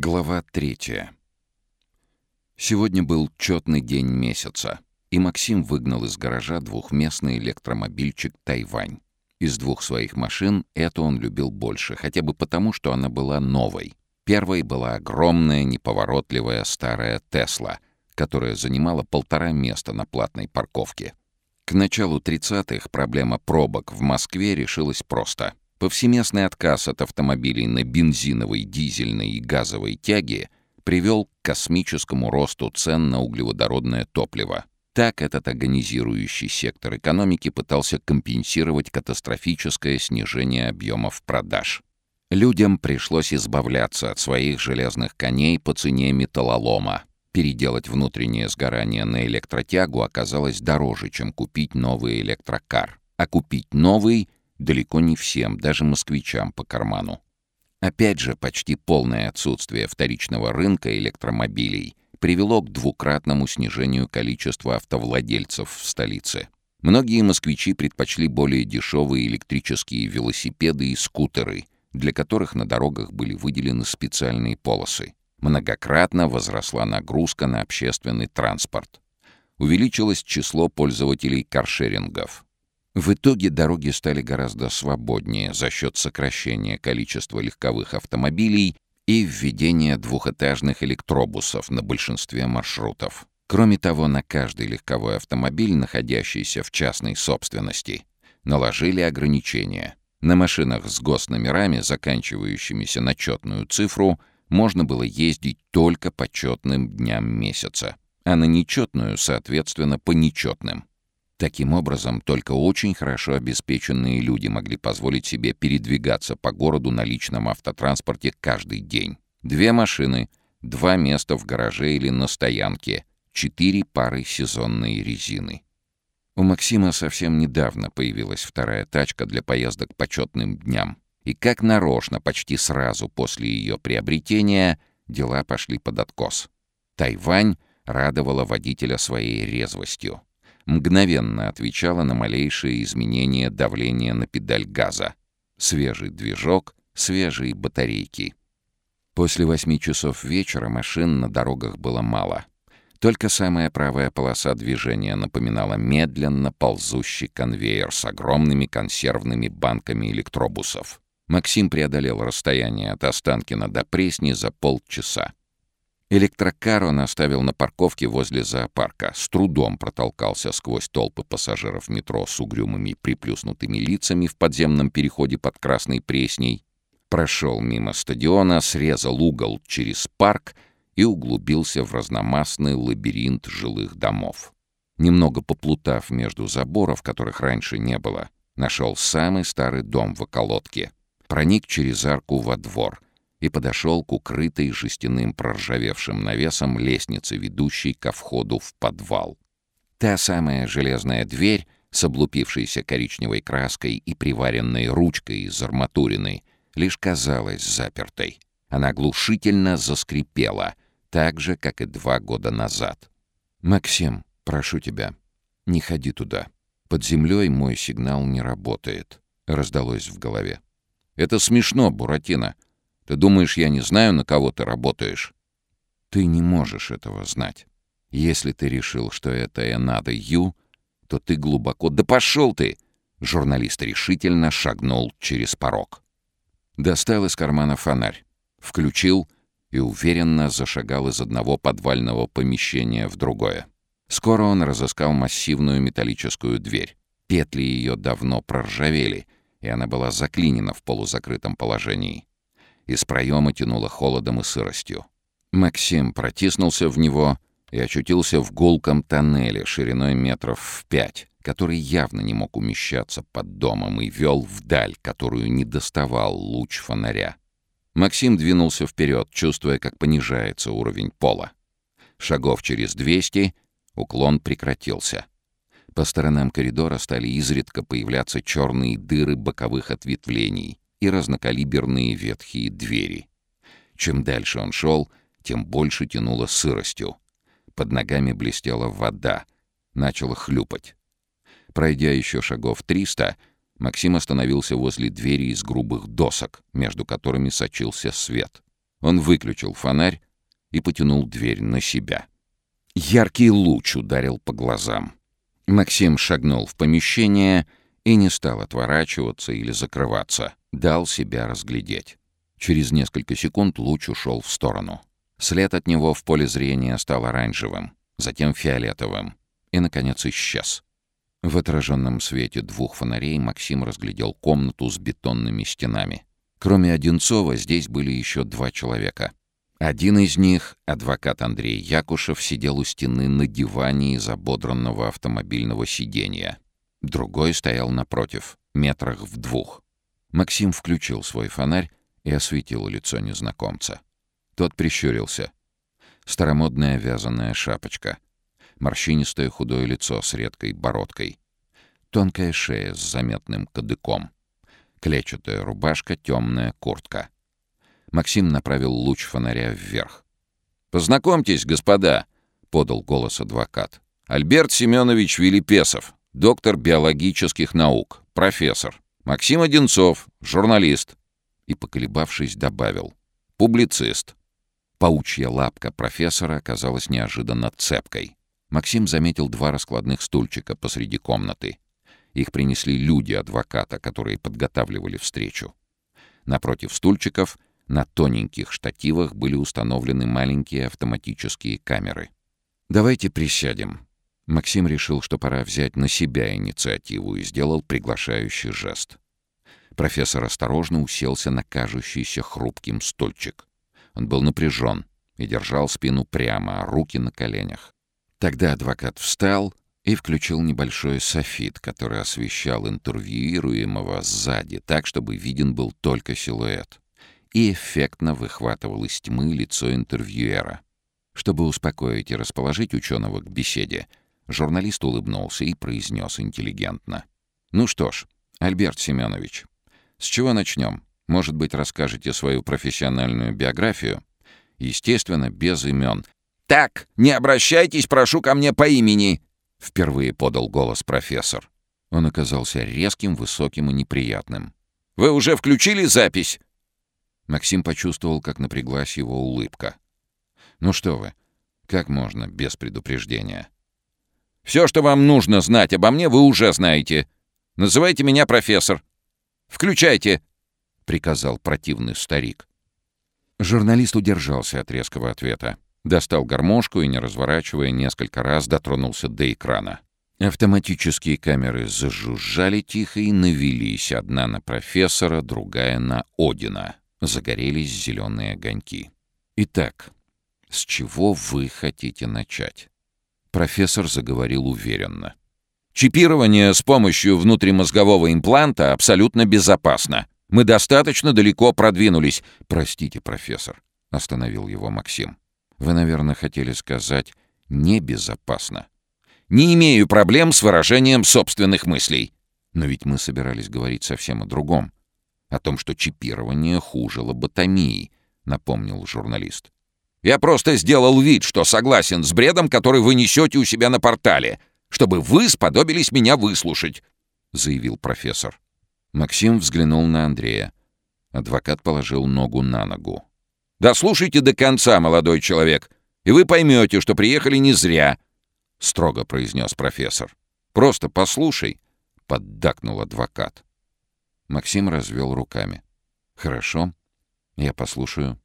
Глава третья. Сегодня был четный день месяца, и Максим выгнал из гаража двухместный электромобильчик «Тайвань». Из двух своих машин эту он любил больше, хотя бы потому, что она была новой. Первой была огромная, неповоротливая старая «Тесла», которая занимала полтора места на платной парковке. К началу 30-х проблема пробок в Москве решилась просто — Повсеместный отказ от автомобилей на бензиновой, дизельной и газовой тяге привел к космическому росту цен на углеводородное топливо. Так этот агонизирующий сектор экономики пытался компенсировать катастрофическое снижение объемов продаж. Людям пришлось избавляться от своих железных коней по цене металлолома. Переделать внутреннее сгорание на электротягу оказалось дороже, чем купить новый электрокар. А купить новый далеко не всем, даже москвичам по карману. Опять же, почти полное отсутствие вторичного рынка электромобилей привело к двукратному снижению количества автовладельцев в столице. Многие москвичи предпочли более дешевые электрические велосипеды и скутеры, для которых на дорогах были выделены специальные полосы. Многократно возросла нагрузка на общественный транспорт. Увеличилось число пользователей каршерингов. В итоге дороги стали гораздо свободнее за счет сокращения количества легковых автомобилей и введения двухэтажных электробусов на большинстве маршрутов. Кроме того, на каждый легковой автомобиль, находящийся в частной собственности, наложили ограничения. На машинах с госномерами, заканчивающимися на четную цифру, можно было ездить только по четным дням месяца, а на нечетную, соответственно, по нечетным. Таким образом, только очень хорошо обеспеченные люди могли позволить себе передвигаться по городу на личном автотранспорте каждый день. Две машины, два места в гараже или на стоянке, четыре пары сезонной резины. У Максима совсем недавно появилась вторая тачка для поездок по четным дням. И как нарочно, почти сразу после ее приобретения, дела пошли под откос. Тайвань радовала водителя своей резвостью мгновенно отвечала на малейшие изменения давления на педаль газа. Свежий движок, свежие батарейки. После восьми часов вечера машин на дорогах было мало. Только самая правая полоса движения напоминала медленно ползущий конвейер с огромными консервными банками электробусов. Максим преодолел расстояние от Останкина до Пресни за полчаса. Электрокар он оставил на парковке возле зоопарка, с трудом протолкался сквозь толпы пассажиров метро с угрюмыми приплюснутыми лицами в подземном переходе под Красной Пресней, прошел мимо стадиона, срезал угол через парк и углубился в разномастный лабиринт жилых домов. Немного поплутав между заборов, которых раньше не было, нашел самый старый дом в околотке, проник через арку во двор — и подошел к укрытой жестяным проржавевшим навесом лестнице, ведущей ко входу в подвал. Та самая железная дверь с облупившейся коричневой краской и приваренной ручкой из арматурины лишь казалась запертой. Она глушительно заскрипела, так же, как и два года назад. «Максим, прошу тебя, не ходи туда. Под землей мой сигнал не работает», — раздалось в голове. «Это смешно, Буратино», ты думаешь, я не знаю, на кого ты работаешь?» «Ты не можешь этого знать. Если ты решил, что это и надо Ю, то ты глубоко... Да пошел ты!» Журналист решительно шагнул через порог. Достал из кармана фонарь, включил и уверенно зашагал из одного подвального помещения в другое. Скоро он разыскал массивную металлическую дверь. Петли ее давно проржавели, и она была заклинена в полузакрытом положении. Из проема тянуло холодом и сыростью. Максим протиснулся в него и очутился в гулком тоннеле шириной метров в пять, который явно не мог умещаться под домом и вел вдаль, которую не доставал луч фонаря. Максим двинулся вперед, чувствуя, как понижается уровень пола. Шагов через двести уклон прекратился. По сторонам коридора стали изредка появляться черные дыры боковых ответвлений, и разнокалиберные ветхие двери. Чем дальше он шел, тем больше тянуло сыростью. Под ногами блестела вода, начала хлюпать. Пройдя еще шагов триста, Максим остановился возле двери из грубых досок, между которыми сочился свет. Он выключил фонарь и потянул дверь на себя. Яркий луч ударил по глазам. Максим шагнул в помещение и не стал отворачиваться или закрываться. Дал себя разглядеть. Через несколько секунд луч ушел в сторону. След от него в поле зрения стал оранжевым, затем фиолетовым и, наконец, исчез. В отраженном свете двух фонарей Максим разглядел комнату с бетонными стенами. Кроме Одинцова, здесь были еще два человека. Один из них, адвокат Андрей Якушев, сидел у стены на диване из ободранного автомобильного сиденья. Другой стоял напротив, метрах в двух. Максим включил свой фонарь и осветил лицо незнакомца. Тот прищурился. Старомодная вязаная шапочка. Морщинистое худое лицо с редкой бородкой. Тонкая шея с заметным кадыком. Клетчатая рубашка, темная куртка. Максим направил луч фонаря вверх. «Познакомьтесь, господа», — подал голос адвокат. «Альберт Семенович Велипесов, доктор биологических наук, профессор. Максим Одинцов, журналист». И, поколебавшись, добавил. «Публицист». Паучья лапка профессора оказалась неожиданно цепкой. Максим заметил два раскладных стульчика посреди комнаты. Их принесли люди адвоката, которые подготавливали встречу. Напротив стульчиков на тоненьких штативах были установлены маленькие автоматические камеры. «Давайте присядем». Максим решил, что пора взять на себя инициативу и сделал приглашающий жест. Профессор осторожно уселся на кажущийся хрупким стульчик. Он был напряжен и держал спину прямо, а руки на коленях. Тогда адвокат встал и включил небольшой софит, который освещал интервьюируемого сзади, так, чтобы виден был только силуэт, и эффектно выхватывал из тьмы лицо интервьюера. Чтобы успокоить и расположить ученого к беседе, журналист улыбнулся и произнес интеллигентно. «Ну что ж, Альберт Семенович, с чего начнем? Может быть, расскажете свою профессиональную биографию?» Естественно, без имен. «Так, не обращайтесь, прошу, ко мне по имени!» — впервые подал голос профессор. Он оказался резким, высоким и неприятным. «Вы уже включили запись?» Максим почувствовал, как напряглась его улыбка. «Ну что вы, как можно без предупреждения?» «Все, что вам нужно знать обо мне, вы уже знаете. Называйте меня профессор. Включайте!» — приказал противный старик. Журналист удержался от резкого ответа. Достал гармошку и, не разворачивая, несколько раз дотронулся до экрана. Автоматические камеры зажужжали тихо и навелись, одна на профессора, другая на Одина. Загорелись зеленые огоньки. Итак, с чего вы хотите начать? Профессор заговорил уверенно. Чипирование с помощью внутримозгового импланта абсолютно безопасно. Мы достаточно далеко продвинулись. Простите, профессор, остановил его Максим. Вы, наверное, хотели сказать «небезопасно». Не имею проблем с выражением собственных мыслей. Но ведь мы собирались говорить совсем о другом. О том, что чипирование хуже лоботомии, напомнил журналист. Я просто сделал вид, что согласен с бредом, который вы несете у себя на портале, чтобы вы сподобились меня выслушать, заявил профессор. Максим взглянул на Андрея. Адвокат положил ногу на ногу. Дослушайте до конца, молодой человек, и вы поймете, что приехали не зря», — строго произнес профессор. «Просто послушай», — поддакнул адвокат. Максим развел руками. «Хорошо, я послушаю».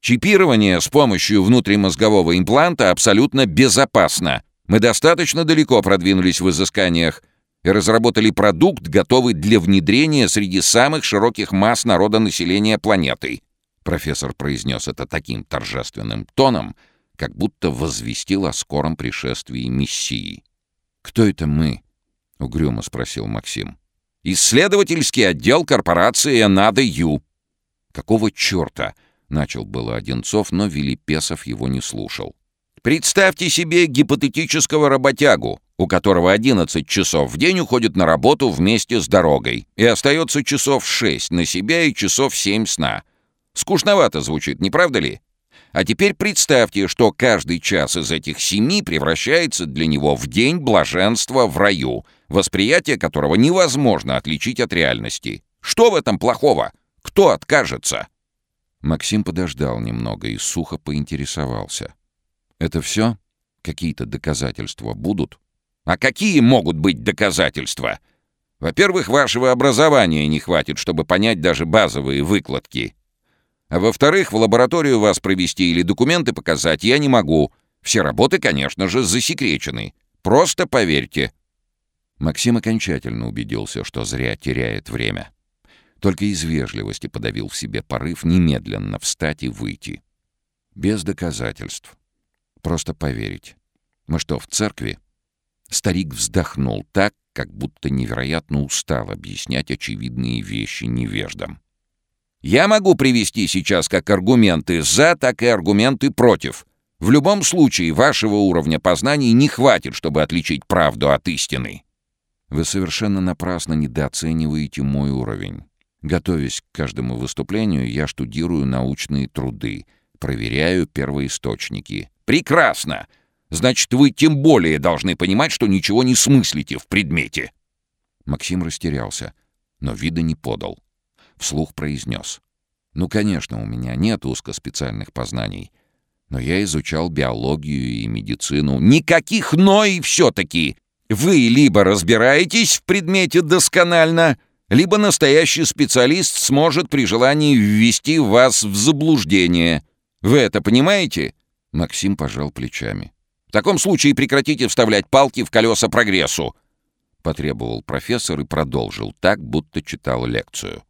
«Чипирование с помощью внутримозгового импланта абсолютно безопасно. Мы достаточно далеко продвинулись в изысканиях и разработали продукт, готовый для внедрения среди самых широких масс народонаселения планеты. Профессор произнес это таким торжественным тоном, как будто возвестил о скором пришествии Мессии. «Кто это мы?» — угрюмо спросил Максим. «Исследовательский отдел корпорации «Энада Ю». «Какого черта?» — начал было Одинцов, но Велипесов его не слушал. «Представьте себе гипотетического работягу, у которого 11 часов в день уходит на работу вместе с дорогой, и остается часов 6 на себя и часов 7 сна. Скучновато звучит, не правда ли? А теперь представьте, что каждый час из этих семи превращается для него в день блаженства в раю, восприятие которого невозможно отличить от реальности. Что в этом плохого? Кто откажется? Максим подождал немного и сухо поинтересовался. «Это все? Какие-то доказательства будут?» «А какие могут быть доказательства? Во-первых, вашего образования не хватит, чтобы понять даже базовые выкладки. А во-вторых, в лабораторию вас провести или документы показать я не могу. Все работы, конечно же, засекречены. Просто поверьте». Максим окончательно убедился, что зря теряет время. Только из вежливости подавил в себе порыв немедленно встать и выйти. Без доказательств. Просто поверить. Мы что, в церкви? Старик вздохнул так, как будто невероятно устал объяснять очевидные вещи невеждам. «Я могу привести сейчас как аргументы «за», так и аргументы «против». В любом случае, вашего уровня познаний не хватит, чтобы отличить правду от истины». «Вы совершенно напрасно недооцениваете мой уровень. Готовясь к каждому выступлению, я штудирую научные труды, проверяю первоисточники». «Прекрасно! Значит, вы тем более должны понимать, что ничего не смыслите в предмете». Максим растерялся, но вида не подал. Вслух произнес. «Ну, конечно, у меня нет узкоспециальных познаний, но я изучал биологию и медицину». «Никаких «но» и все-таки! Вы либо разбираетесь в предмете досконально, либо настоящий специалист сможет при желании ввести вас в заблуждение. Вы это понимаете?» Максим пожал плечами. В таком случае прекратите вставлять палки в колеса прогрессу!» Потребовал профессор и продолжил так, будто читал лекцию.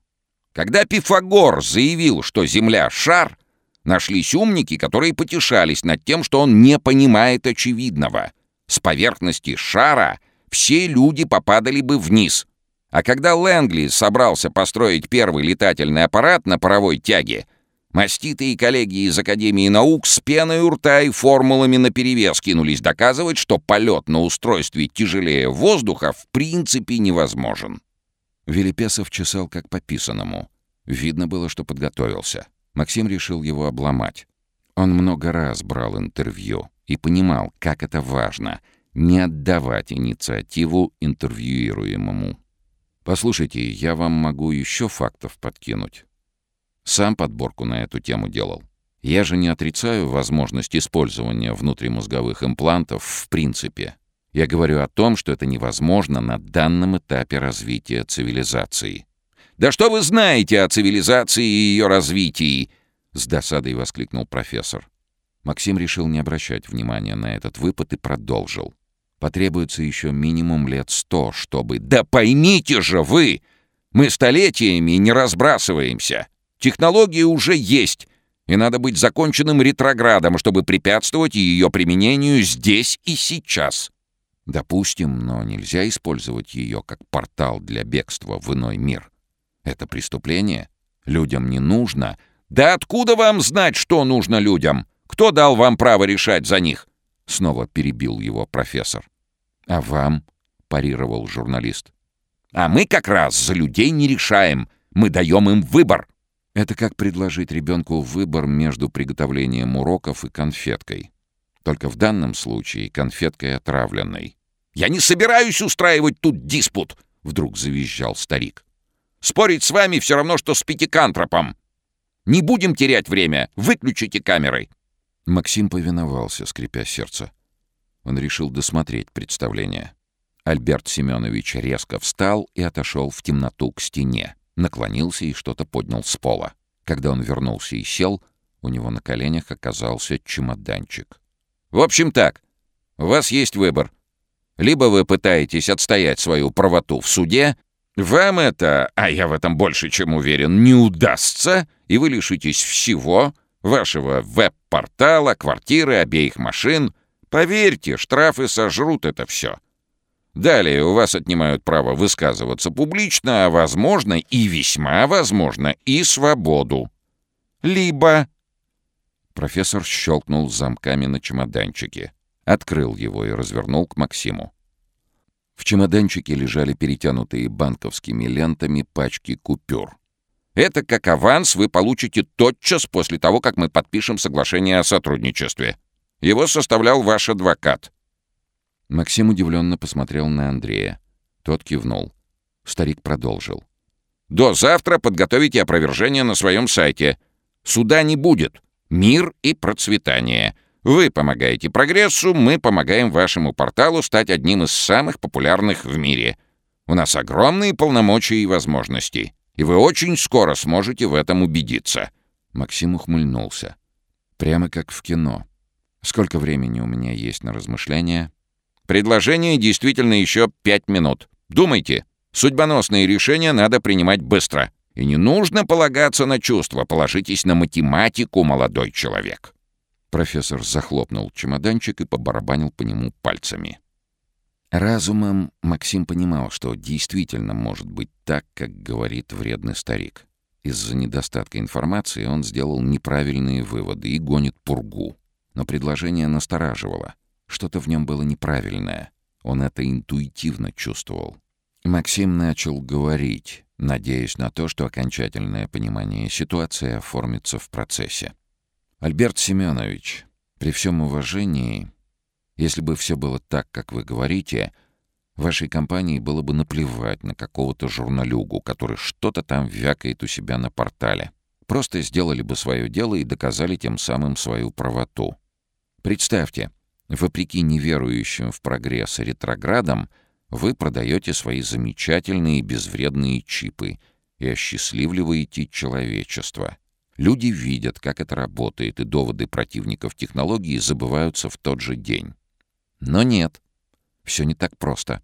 «Когда Пифагор заявил, что Земля — шар, нашлись умники, которые потешались над тем, что он не понимает очевидного. С поверхности шара все люди попадали бы вниз. А когда Лэнгли собрался построить первый летательный аппарат на паровой тяге — Маститые коллеги из Академии наук с пеной у рта и формулами наперевес кинулись доказывать, что полет на устройстве тяжелее воздуха в принципе невозможен. Велипесов чесал как по писаному. Видно было, что подготовился. Максим решил его обломать. Он много раз брал интервью и понимал, как это важно — не отдавать инициативу интервьюируемому. «Послушайте, я вам могу еще фактов подкинуть. Сам подборку на эту тему делал. Я же не отрицаю возможность использования внутримозговых имплантов в принципе. Я говорю о том, что это невозможно на данном этапе развития цивилизации. «Да что вы знаете о цивилизации и ее развитии?» — с досадой воскликнул профессор. Максим решил не обращать внимания на этот выпад и продолжил. Потребуется еще минимум лет сто, чтобы... «Да поймите же вы! Мы столетиями не разбрасываемся!» Технология уже есть, и надо быть законченным ретроградом, чтобы препятствовать ее применению здесь и сейчас. Допустим, но нельзя использовать ее как портал для бегства в иной мир. Это преступление. Людям не нужно. Да откуда вам знать, что нужно людям? Кто дал вам право решать за них? Снова перебил его профессор. А вам? парировал журналист. А мы как раз за людей не решаем. Мы даем им выбор. Это как предложить ребенку выбор между приготовлением уроков и конфеткой. Только в данном случае конфеткой отравленной. «Я не собираюсь устраивать тут диспут!» — вдруг завизжал старик. «Спорить с вами все равно, что с пятикантропом! Не будем терять время! Выключите камеры!» Максим повиновался, скрипя сердце. Он решил досмотреть представление. Альберт Семенович резко встал и отошел в темноту к стене наклонился и что-то поднял с пола. Когда он вернулся и сел, у него на коленях оказался чемоданчик. «В общем так, у вас есть выбор. Либо вы пытаетесь отстоять свою правоту в суде, вам это, а я в этом больше чем уверен, не удастся, и вы лишитесь всего, вашего веб-портала, квартиры, обеих машин. Поверьте, штрафы сожрут это все. Далее у вас отнимают право высказываться публично, а возможно и весьма возможно и свободу. Либо... Профессор щелкнул замками на чемоданчике, открыл его и развернул к Максиму. В чемоданчике лежали перетянутые банковскими лентами пачки купюр. «Это как аванс вы получите тотчас после того, как мы подпишем соглашение о сотрудничестве. Его составлял ваш адвокат. Максим удивленно посмотрел на Андрея. Тот кивнул. Старик продолжил. «До завтра подготовите опровержение на своем сайте. Суда не будет. Мир и процветание. Вы помогаете прогрессу, мы помогаем вашему порталу стать одним из самых популярных в мире. У нас огромные полномочия и возможности, и вы очень скоро сможете в этом убедиться». Максим ухмыльнулся. «Прямо как в кино. Сколько времени у меня есть на размышления?» «Предложение действительно еще пять минут. Думайте. Судьбоносные решения надо принимать быстро. И не нужно полагаться на чувства, положитесь на математику, молодой человек». Профессор захлопнул чемоданчик и побарабанил по нему пальцами. Разумом Максим понимал, что действительно может быть так, как говорит вредный старик. Из-за недостатка информации он сделал неправильные выводы и гонит пургу. Но предложение настораживало. Что-то в нем было неправильное. Он это интуитивно чувствовал. Максим начал говорить, надеясь на то, что окончательное понимание ситуации оформится в процессе. «Альберт Семенович, при всем уважении, если бы все было так, как вы говорите, вашей компании было бы наплевать на какого-то журналюгу, который что-то там вякает у себя на портале. Просто сделали бы свое дело и доказали тем самым свою правоту. Представьте, вопреки неверующим в прогресс ретроградам, вы продаете свои замечательные безвредные чипы и осчастливливаете человечество. Люди видят, как это работает, и доводы противников технологии забываются в тот же день. Но нет, все не так просто.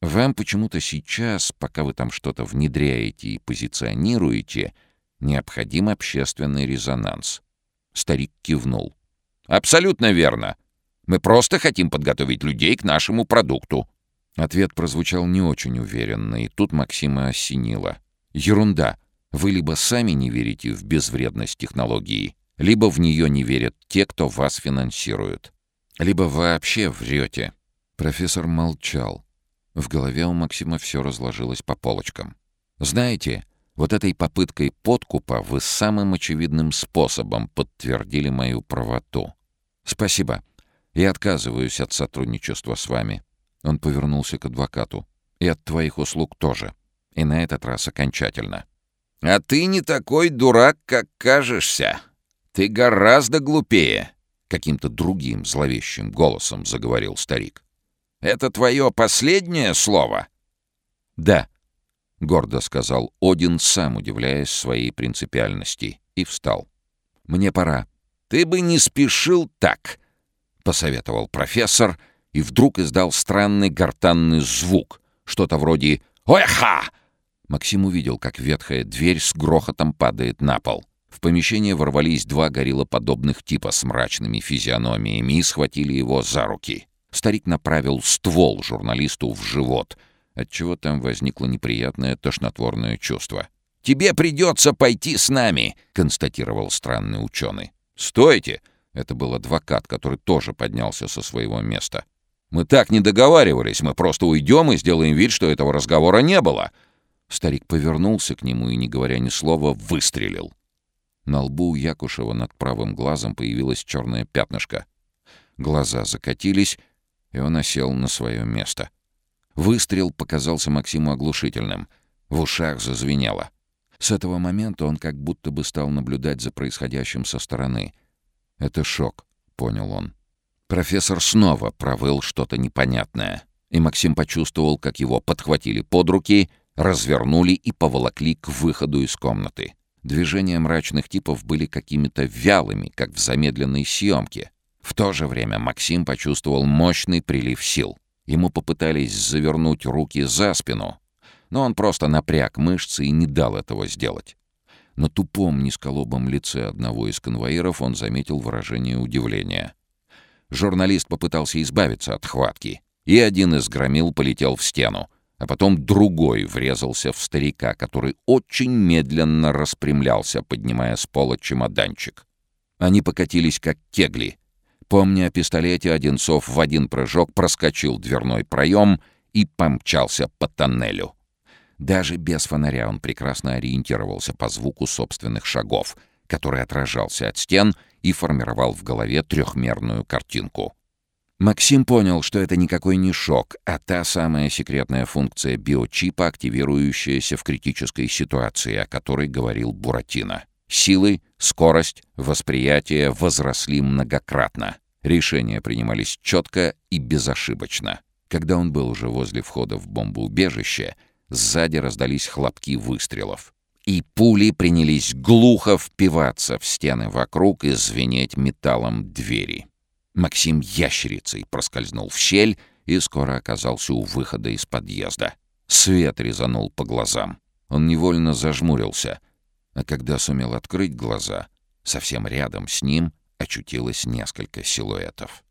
Вам почему-то сейчас, пока вы там что-то внедряете и позиционируете, необходим общественный резонанс. Старик кивнул. «Абсолютно верно. Мы просто хотим подготовить людей к нашему продукту. Ответ прозвучал не очень уверенно, и тут Максима осенило. «Ерунда. Вы либо сами не верите в безвредность технологии, либо в нее не верят те, кто вас финансирует. Либо вообще врете». Профессор молчал. В голове у Максима все разложилось по полочкам. «Знаете, вот этой попыткой подкупа вы самым очевидным способом подтвердили мою правоту. Спасибо. Я отказываюсь от сотрудничества с вами. Он повернулся к адвокату. «И от твоих услуг тоже. И на этот раз окончательно». «А ты не такой дурак, как кажешься. Ты гораздо глупее», — каким-то другим зловещим голосом заговорил старик. «Это твое последнее слово?» «Да», — гордо сказал Один, сам удивляясь своей принципиальности, и встал. «Мне пора». «Ты бы не спешил так», — посоветовал профессор, — и вдруг издал странный гортанный звук, что-то вроде «Оэха!». Максим увидел, как ветхая дверь с грохотом падает на пол. В помещение ворвались два гориллоподобных типа с мрачными физиономиями и схватили его за руки. Старик направил ствол журналисту в живот, отчего там возникло неприятное тошнотворное чувство. «Тебе придется пойти с нами», — констатировал странный ученый. «Стойте!» — это был адвокат, который тоже поднялся со своего места. Мы так не договаривались, мы просто уйдем и сделаем вид, что этого разговора не было». Старик повернулся к нему и, не говоря ни слова, выстрелил. На лбу у Якушева над правым глазом появилось черное пятнышко. Глаза закатились, и он осел на свое место. Выстрел показался Максиму оглушительным. В ушах зазвенело. С этого момента он как будто бы стал наблюдать за происходящим со стороны. «Это шок», — понял он. Профессор снова провыл что-то непонятное, и Максим почувствовал, как его подхватили под руки, развернули и поволокли к выходу из комнаты. Движения мрачных типов были какими-то вялыми, как в замедленной съемке. В то же время Максим почувствовал мощный прилив сил. Ему попытались завернуть руки за спину, но он просто напряг мышцы и не дал этого сделать. На тупом низколобом лице одного из конвоиров он заметил выражение удивления. Журналист попытался избавиться от хватки, и один из громил полетел в стену, а потом другой врезался в старика, который очень медленно распрямлялся, поднимая с пола чемоданчик. Они покатились как кегли. Помня о пистолете, Одинцов в один прыжок проскочил дверной проем и помчался по тоннелю. Даже без фонаря он прекрасно ориентировался по звуку собственных шагов, который отражался от стен и формировал в голове трехмерную картинку. Максим понял, что это никакой не шок, а та самая секретная функция биочипа, активирующаяся в критической ситуации, о которой говорил Буратино. Силы, скорость, восприятие возросли многократно. Решения принимались четко и безошибочно. Когда он был уже возле входа в бомбоубежище, сзади раздались хлопки выстрелов. И пули принялись глухо впиваться в стены вокруг и звенеть металлом двери. Максим ящерицей проскользнул в щель и скоро оказался у выхода из подъезда. Свет резанул по глазам. Он невольно зажмурился, а когда сумел открыть глаза, совсем рядом с ним очутилось несколько силуэтов.